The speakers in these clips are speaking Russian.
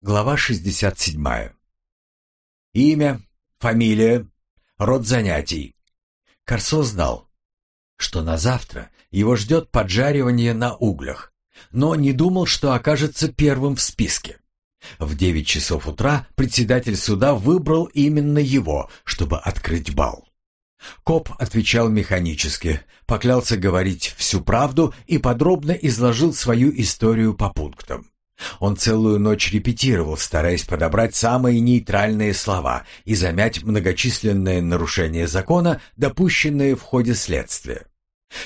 Глава 67. Имя, фамилия, род занятий. Корсо знал, что на завтра его ждет поджаривание на углях, но не думал, что окажется первым в списке. В девять часов утра председатель суда выбрал именно его, чтобы открыть бал. Коп отвечал механически, поклялся говорить всю правду и подробно изложил свою историю по пунктам. Он целую ночь репетировал, стараясь подобрать самые нейтральные слова и замять многочисленные нарушения закона, допущенные в ходе следствия.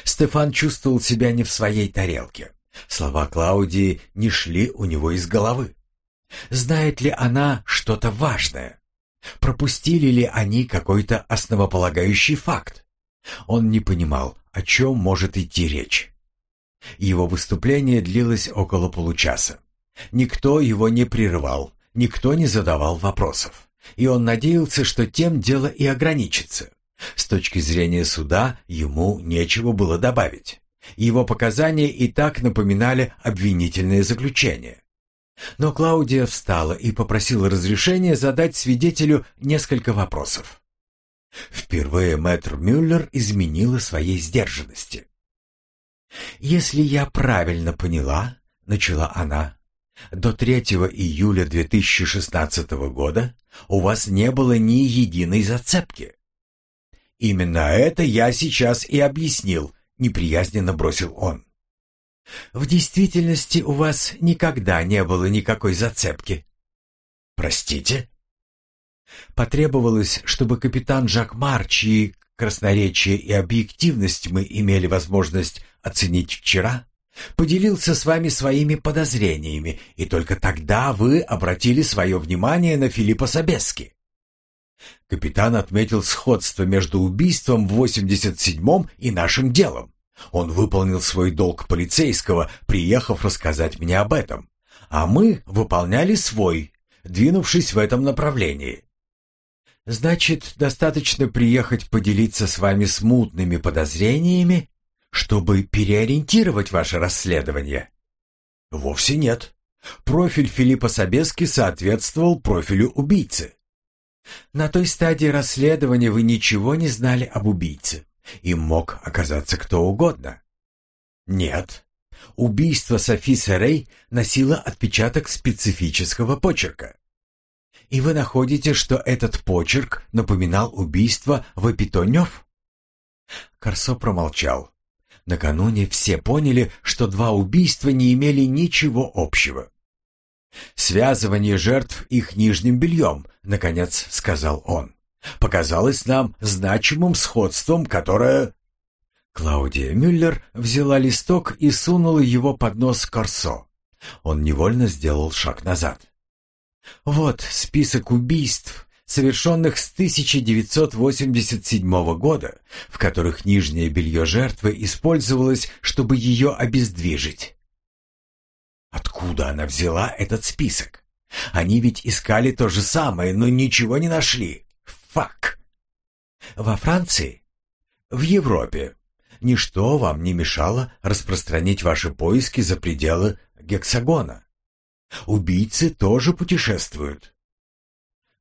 Стефан чувствовал себя не в своей тарелке. Слова Клаудии не шли у него из головы. Знает ли она что-то важное? Пропустили ли они какой-то основополагающий факт? Он не понимал, о чем может идти речь. Его выступление длилось около получаса. Никто его не прерывал, никто не задавал вопросов. И он надеялся, что тем дело и ограничится. С точки зрения суда ему нечего было добавить. Его показания и так напоминали обвинительное заключение. Но Клаудия встала и попросила разрешения задать свидетелю несколько вопросов. Впервые мэтр Мюллер изменила своей сдержанности. «Если я правильно поняла», — начала она, — «до 3 июля 2016 года у вас не было ни единой зацепки». «Именно это я сейчас и объяснил», — неприязненно бросил он. В действительности у вас никогда не было никакой зацепки. Простите? Потребовалось, чтобы капитан Жак Марчи красноречие и объективность мы имели возможность оценить вчера, поделился с вами своими подозрениями, и только тогда вы обратили свое внимание на Филиппа Собески. Капитан отметил сходство между убийством в 87-м и нашим делом. Он выполнил свой долг полицейского, приехав рассказать мне об этом. А мы выполняли свой, двинувшись в этом направлении. Значит, достаточно приехать поделиться с вами смутными подозрениями, чтобы переориентировать ваше расследование? Вовсе нет. Профиль Филиппа Собески соответствовал профилю убийцы. На той стадии расследования вы ничего не знали об убийце. Им мог оказаться кто угодно. Нет. Убийство Софи Серей носило отпечаток специфического почерка. И вы находите, что этот почерк напоминал убийство Вапитонев? Корсо промолчал. Накануне все поняли, что два убийства не имели ничего общего. «Связывание жертв их нижним бельем», — наконец сказал он показалось нам значимым сходством, которое...» Клаудия Мюллер взяла листок и сунула его под нос Корсо. Он невольно сделал шаг назад. «Вот список убийств, совершенных с 1987 года, в которых нижнее белье жертвы использовалось, чтобы ее обездвижить». Откуда она взяла этот список? Они ведь искали то же самое, но ничего не нашли. Фак. Во Франции? В Европе. Ничто вам не мешало распространить ваши поиски за пределы гексагона. Убийцы тоже путешествуют.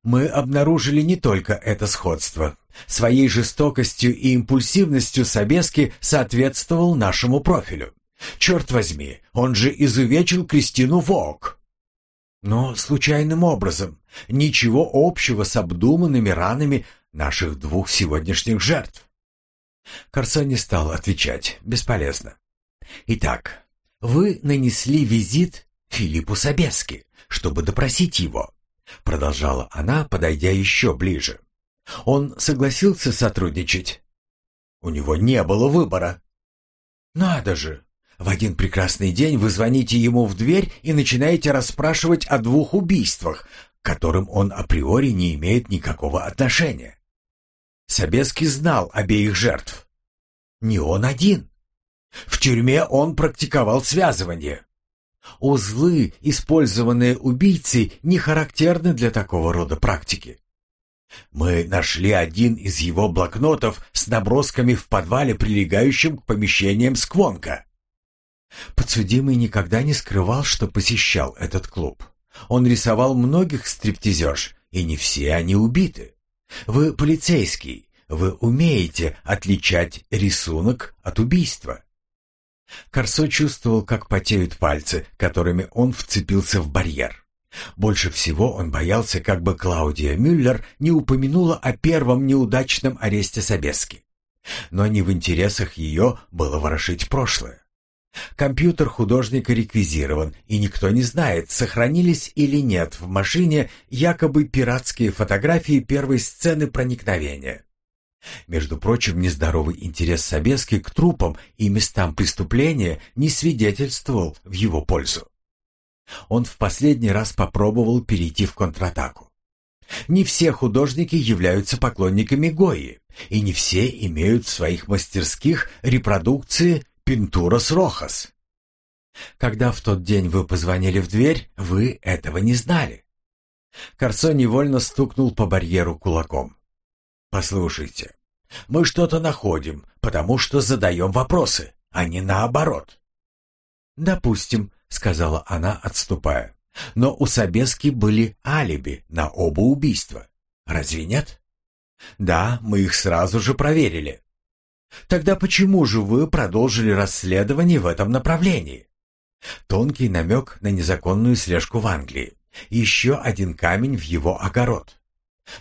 Мы обнаружили не только это сходство. Своей жестокостью и импульсивностью Собески соответствовал нашему профилю. Черт возьми, он же изувечил Кристину Вок. Но случайным образом, ничего общего с обдуманными ранами наших двух сегодняшних жертв. Корсо не стал отвечать, бесполезно. Итак, вы нанесли визит Филиппу Собески, чтобы допросить его, продолжала она, подойдя еще ближе. Он согласился сотрудничать. У него не было выбора. Надо же, в один прекрасный день вы звоните ему в дверь и начинаете расспрашивать о двух убийствах, к которым он априори не имеет никакого отношения. Собеский знал обеих жертв. Не он один. В тюрьме он практиковал связывание. Узлы, использованные убийцей, не характерны для такого рода практики. Мы нашли один из его блокнотов с набросками в подвале, прилегающем к помещениям Сквонка. Подсудимый никогда не скрывал, что посещал этот клуб. Он рисовал многих стриптизерш, и не все они убиты. Вы полицейский, вы умеете отличать рисунок от убийства. Корсо чувствовал, как потеют пальцы, которыми он вцепился в барьер. Больше всего он боялся, как бы Клаудия Мюллер не упомянула о первом неудачном аресте Собески. Но не в интересах ее было ворошить прошлое. Компьютер художника реквизирован, и никто не знает, сохранились или нет в машине якобы пиратские фотографии первой сцены проникновения. Между прочим, нездоровый интерес Собески к трупам и местам преступления не свидетельствовал в его пользу. Он в последний раз попробовал перейти в контратаку. Не все художники являются поклонниками Гои, и не все имеют в своих мастерских репродукции Пинтурос Рохас. Когда в тот день вы позвонили в дверь, вы этого не знали. Корсо невольно стукнул по барьеру кулаком. «Послушайте, мы что-то находим, потому что задаем вопросы, а не наоборот». «Допустим», — сказала она, отступая. «Но у Собески были алиби на оба убийства. Разве нет?» «Да, мы их сразу же проверили. Тогда почему же вы продолжили расследование в этом направлении? Тонкий намек на незаконную слежку в Англии. Еще один камень в его огород.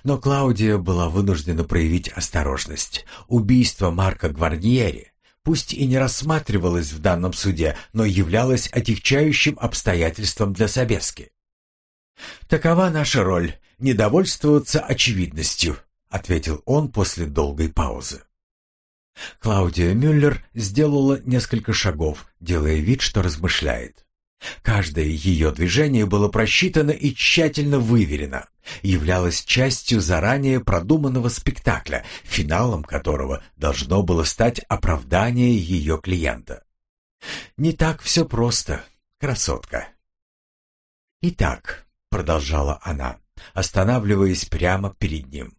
Но Клаудия была вынуждена проявить осторожность. Убийство Марка Гварниери, пусть и не рассматривалось в данном суде, но являлось отягчающим обстоятельством для Собески. «Такова наша роль — недовольствоваться очевидностью», — ответил он после долгой паузы. Клаудия Мюллер сделала несколько шагов, делая вид, что размышляет. Каждое ее движение было просчитано и тщательно выверено, являлось частью заранее продуманного спектакля, финалом которого должно было стать оправдание ее клиента. «Не так все просто, красотка». «Итак», — продолжала она, останавливаясь прямо перед ним,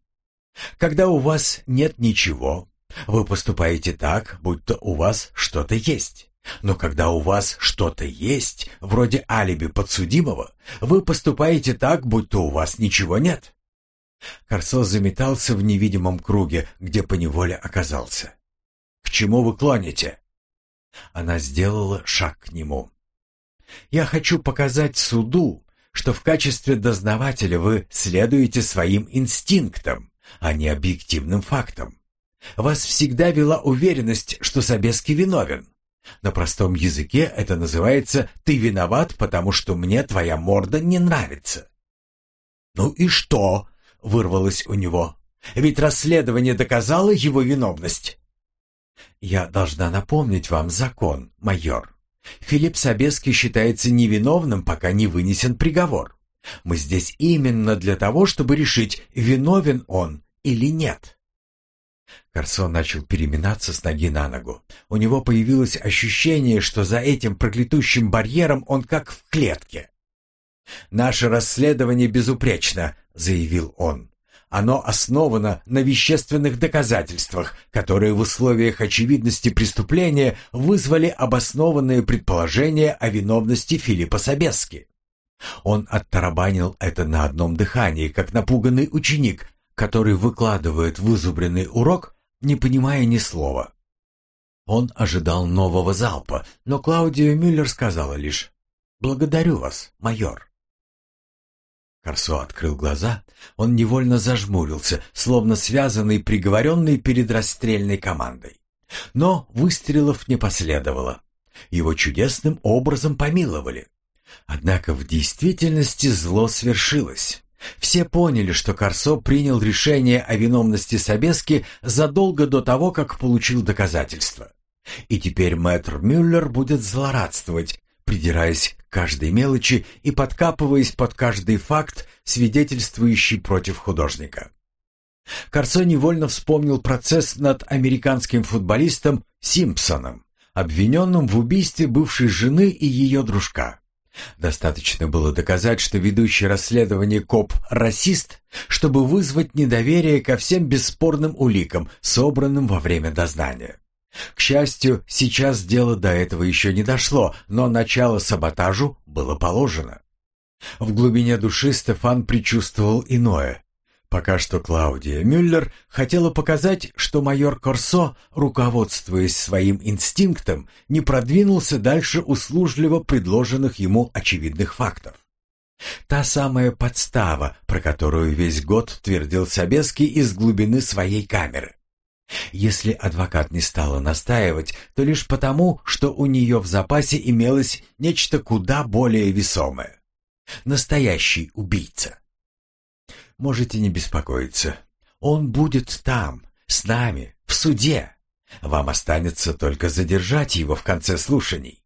«когда у вас нет ничего, вы поступаете так, будто у вас что-то есть. Но когда у вас что-то есть, вроде алиби подсудимого, вы поступаете так, будто у вас ничего нет. Корсо заметался в невидимом круге, где поневоле оказался. «К чему вы клоните?» Она сделала шаг к нему. «Я хочу показать суду, что в качестве дознавателя вы следуете своим инстинктам, а не объективным фактам. Вас всегда вела уверенность, что Собеский виновен. На простом языке это называется «ты виноват, потому что мне твоя морда не нравится». «Ну и что?» — вырвалось у него. «Ведь расследование доказало его виновность». «Я должна напомнить вам закон, майор. Филипп Собеский считается невиновным, пока не вынесен приговор. Мы здесь именно для того, чтобы решить, виновен он или нет». Карсон начал переминаться с ноги на ногу. У него появилось ощущение, что за этим проклятущим барьером он как в клетке. «Наше расследование безупречно», — заявил он. «Оно основано на вещественных доказательствах, которые в условиях очевидности преступления вызвали обоснованные предположения о виновности Филиппа Собески». Он оттарабанил это на одном дыхании, как напуганный ученик, который выкладывает вызубренный урок, не понимая ни слова. Он ожидал нового залпа, но Клаудия Мюллер сказала лишь «Благодарю вас, майор». Корсо открыл глаза, он невольно зажмурился, словно связанный приговоренный перед расстрельной командой. Но выстрелов не последовало. Его чудесным образом помиловали. Однако в действительности зло свершилось. Все поняли, что Корсо принял решение о виновности Собески задолго до того, как получил доказательства. И теперь мэтр Мюллер будет злорадствовать, придираясь к каждой мелочи и подкапываясь под каждый факт, свидетельствующий против художника. Корсо невольно вспомнил процесс над американским футболистом Симпсоном, обвиненным в убийстве бывшей жены и ее дружка. Достаточно было доказать, что ведущий расследование коп – расист, чтобы вызвать недоверие ко всем бесспорным уликам, собранным во время дознания. К счастью, сейчас дело до этого еще не дошло, но начало саботажу было положено. В глубине души Стефан предчувствовал иное. Пока что Клаудия Мюллер хотела показать, что майор Корсо, руководствуясь своим инстинктом, не продвинулся дальше услужливо предложенных ему очевидных фактов. Та самая подстава, про которую весь год твердил Собеский из глубины своей камеры. Если адвокат не стала настаивать, то лишь потому, что у нее в запасе имелось нечто куда более весомое. Настоящий убийца. Можете не беспокоиться. Он будет там, с нами, в суде. Вам останется только задержать его в конце слушаний.